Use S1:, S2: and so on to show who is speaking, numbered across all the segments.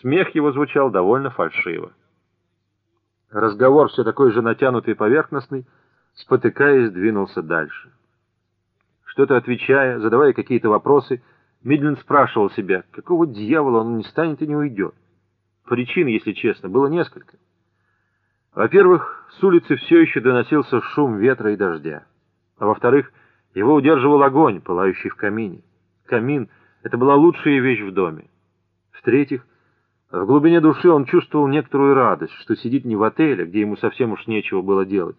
S1: Смех его звучал довольно фальшиво. Разговор все такой же натянутый и поверхностный, спотыкаясь, двинулся дальше. Что-то отвечая, задавая какие-то вопросы, Мидленд спрашивал себя, какого дьявола он не станет и не уйдет. Причин, если честно, было несколько. Во-первых, с улицы все еще доносился шум ветра и дождя. А во-вторых, его удерживал огонь, пылающий в камине. Камин — это была лучшая вещь в доме. В-третьих, в глубине души он чувствовал некоторую радость, что сидит не в отеле, где ему совсем уж нечего было делать.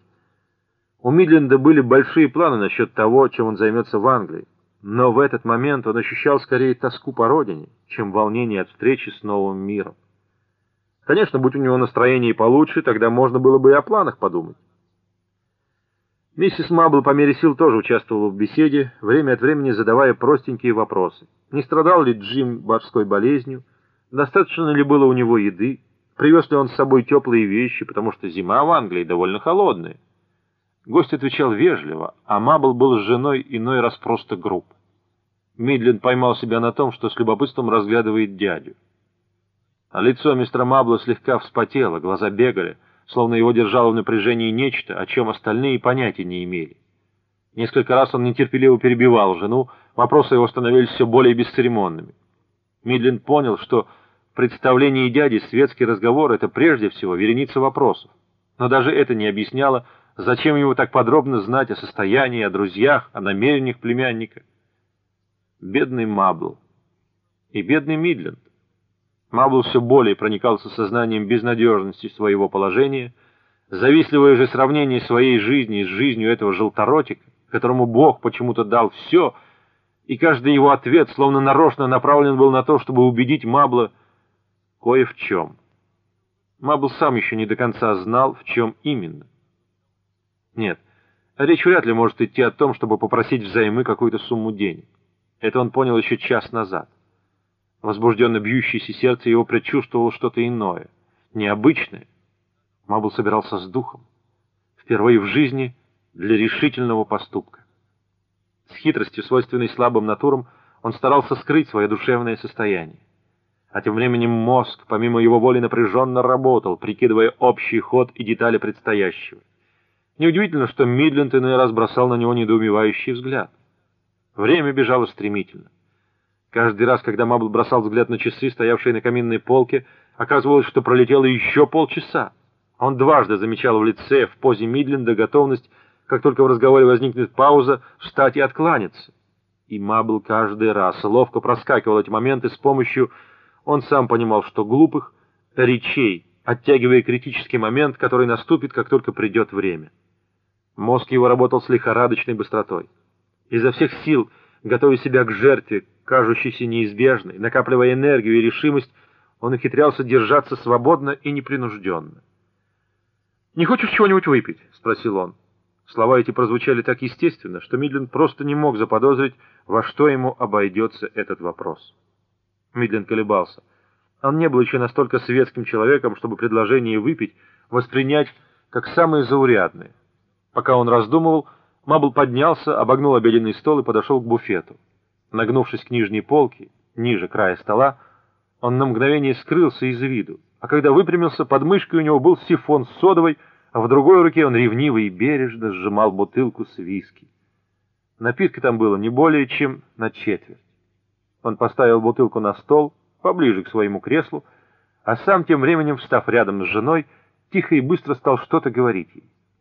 S1: У Мидленда были большие планы насчет того, чем он займется в Англии, но в этот момент он ощущал скорее тоску по родине, чем волнение от встречи с новым миром. Конечно, будь у него настроение получше, тогда можно было бы и о планах подумать. Миссис Мабл по мере сил тоже участвовала в беседе, время от времени задавая простенькие вопросы. Не страдал ли Джим морской болезнью? Достаточно ли было у него еды? Привез ли он с собой теплые вещи, потому что зима в Англии довольно холодная? Гость отвечал вежливо, а Мабл был с женой иной раз просто груб. Мидленд поймал себя на том, что с любопытством разглядывает дядю. А лицо мистера Мабла слегка вспотело, глаза бегали, словно его держало в напряжении нечто, о чем остальные понятия не имели. Несколько раз он нетерпеливо перебивал жену, вопросы его становились все более бесцеремонными. Мидленд понял, что представлении дяди светский разговор — это прежде всего вереница вопросов. Но даже это не объясняло, зачем ему так подробно знать о состоянии, о друзьях, о намерениях племянника. Бедный Мабл и бедный Мидленд. Мабл все более проникался сознанием безнадежности своего положения, завистливое же сравнение своей жизни с жизнью этого желторотика, которому Бог почему-то дал все, и каждый его ответ словно нарочно направлен был на то, чтобы убедить Мабла кое в чем. Мабл сам еще не до конца знал, в чем именно. Нет, речь вряд ли может идти о том, чтобы попросить взаймы какую-то сумму денег. Это он понял еще час назад. Возбужденно бьющееся сердце его предчувствовало что-то иное, необычное. Мабл собирался с духом. Впервые в жизни для решительного поступка. С хитростью, свойственной слабым натурам, он старался скрыть свое душевное состояние. А тем временем мозг, помимо его воли, напряженно работал, прикидывая общий ход и детали предстоящего. Неудивительно, что Мидленд иной раз бросал на него недоумевающий взгляд. Время бежало стремительно. Каждый раз, когда Мабл бросал взгляд на часы, стоявшие на каминной полке, оказывалось, что пролетело еще полчаса. Он дважды замечал в лице, в позе Мидленда, готовность, как только в разговоре возникнет пауза, встать и откланяться. И Мабл каждый раз ловко проскакивал эти моменты с помощью, он сам понимал, что глупых, речей, оттягивая критический момент, который наступит, как только придет время. Мозг его работал с лихорадочной быстротой. Изо всех сил, готовя себя к жертве, кажущейся неизбежной, накапливая энергию и решимость, он ухитрялся держаться свободно и непринужденно. «Не хочешь чего-нибудь выпить?» — спросил он. Слова эти прозвучали так естественно, что Мидленд просто не мог заподозрить, во что ему обойдется этот вопрос. Мидленд колебался. Он не был еще настолько светским человеком, чтобы предложение выпить воспринять как самое заурядное. Пока он раздумывал, Мабл поднялся, обогнул обеденный стол и подошел к буфету. Нагнувшись к нижней полке, ниже края стола, он на мгновение скрылся из виду, а когда выпрямился, под мышкой у него был сифон с содовой, а в другой руке он ревниво и бережно сжимал бутылку с виски. Напитка там было не более чем на четверть. Он поставил бутылку на стол, поближе к своему креслу, а сам тем временем, встав рядом с женой, тихо и быстро стал что-то говорить ей.